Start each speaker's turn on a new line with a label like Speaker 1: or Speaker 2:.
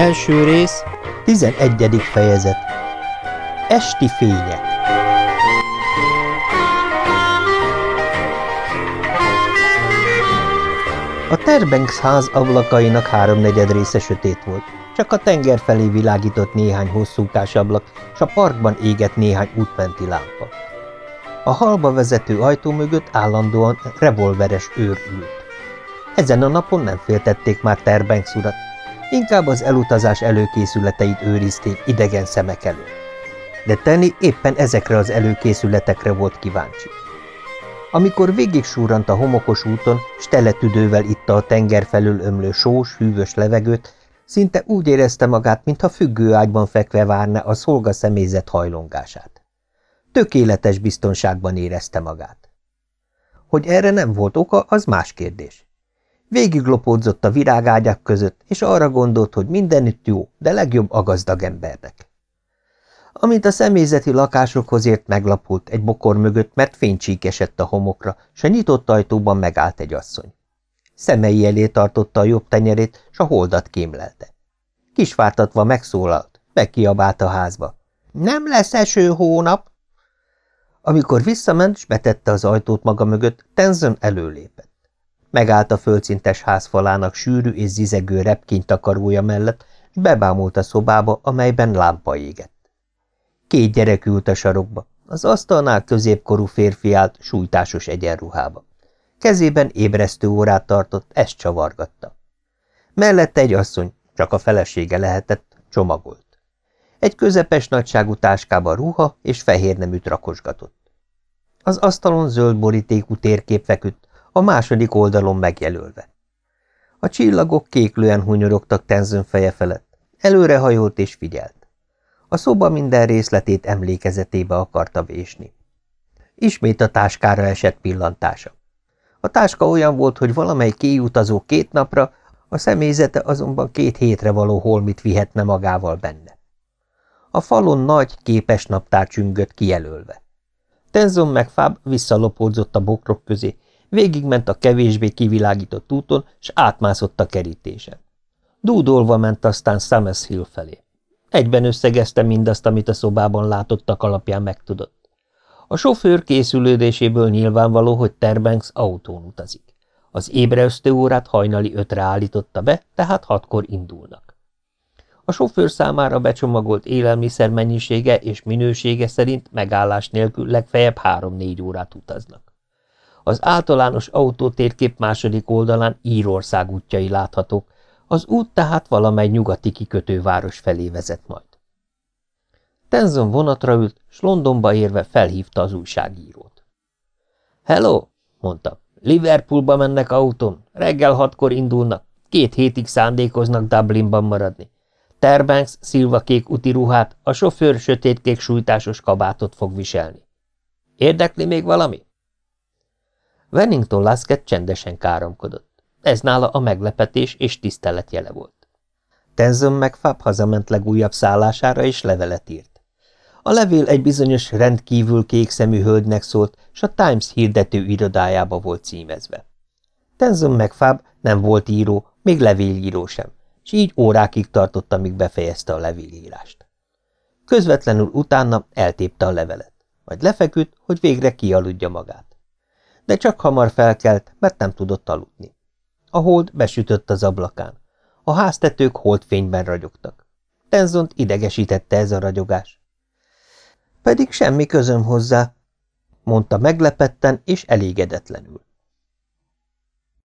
Speaker 1: Első rész,
Speaker 2: 11. fejezet Esti fények A Terbanks ház ablakainak háromnegyed része sötét volt, csak a tenger felé világított néhány hosszúkás ablak, s a parkban égett néhány útmenti lámpa. A halba vezető ajtó mögött állandóan revolveres őr ült. Ezen a napon nem féltették már Terbanks urat, inkább az elutazás előkészületeit őrizték idegen szemek előtt. De Tenny éppen ezekre az előkészületekre volt kíváncsi. Amikor végig a homokos úton, s teletüdővel itta a tenger felül ömlő sós, hűvös levegőt, szinte úgy érezte magát, mintha függőágyban fekve várna a szolga személyzet hajlongását. Tökéletes biztonságban érezte magát. Hogy erre nem volt oka, az más kérdés. Végiglopódzott a virágágyak között, és arra gondolt, hogy mindenütt jó, de legjobb a gazdag embernek. Amint a személyzeti lakásokhoz ért, meglapult egy bokor mögött, mert fénycsík esett a homokra, s a nyitott ajtóban megállt egy asszony. Szemei elé tartotta a jobb tenyerét, s a holdat kémlelte. Kisvártatva megszólalt, megkiabált a házba. Nem lesz eső hónap! Amikor visszament, s betette az ajtót maga mögött, Tenzon előlépett. Megállt a földszintes házfalának sűrű és zizegő repkénytakarója mellett, és bebámult a szobába, amelyben lámpa égett. Két gyerek ült a sarokba, az asztalnál középkorú férfi állt sújtásos egyenruhába. Kezében ébresztő órát tartott, ezt csavargatta. Mellette egy asszony, csak a felesége lehetett, csomagolt. Egy közepes nagyságú táskába ruha és fehér neműt rakosgatott. Az asztalon zöld borítékú térkép feküdt, a második oldalon megjelölve. A csillagok kéklően hunyorogtak Tenzön feje felett, előrehajolt és figyelt. A szoba minden részletét emlékezetébe akarta vésni. Ismét a táskára esett pillantása. A táska olyan volt, hogy valamely kiutazó két napra, a személyzete azonban két hétre való holmit vihetne magával benne. A falon nagy, képes naptár csüngött kijelölve. Tenzon meg Fáb visszalopódzott a bokrok közé, végigment a kevésbé kivilágított úton, s átmászott a kerítésen. Dúdolva ment aztán Summers Hill felé. Egyben összegezte mindazt, amit a szobában látottak alapján megtudott. A sofőr készülődéséből nyilvánvaló, hogy Terbanks autón utazik. Az ébreöztő órát hajnali ötre állította be, tehát hatkor indulnak. A sofőr számára becsomagolt élelmiszer mennyisége és minősége szerint megállás nélkül legfeljebb három-négy órát utaznak. Az általános autótérkép második oldalán Írország útjai láthatók, az út tehát valamely nyugati kikötőváros felé vezet majd. Tenzon vonatra ült, s Londonba érve felhívta az újságírót. – Hello! – mondta. – Liverpoolba mennek autón, reggel hatkor indulnak, két hétig szándékoznak Dublinban maradni. Terbanks szilvakék úti ruhát, a sofőr sötétkék sújtásos kabátot fog viselni. Érdekli még valami? Wennington Lasket csendesen káromkodott. Ez nála a meglepetés és tisztelet jele volt. Tenzon meg Fab hazament legújabb szállására és levelet írt. A levél egy bizonyos rendkívül kékszemű hölgynek szólt, s a Times hirdető irodájába volt címezve. Tenzon meg Fab nem volt író, még levélíró sem, s így órákig tartott, amíg befejezte a levélírást. Közvetlenül utána eltépte a levelet, majd lefeküdt, hogy végre kialudja magát. De csak hamar felkelt, mert nem tudott aludni. A hold besütött az ablakán. A háztetők holdfényben ragyogtak. Tenzont idegesítette ez a ragyogás. Pedig semmi közöm hozzá, mondta meglepetten és elégedetlenül.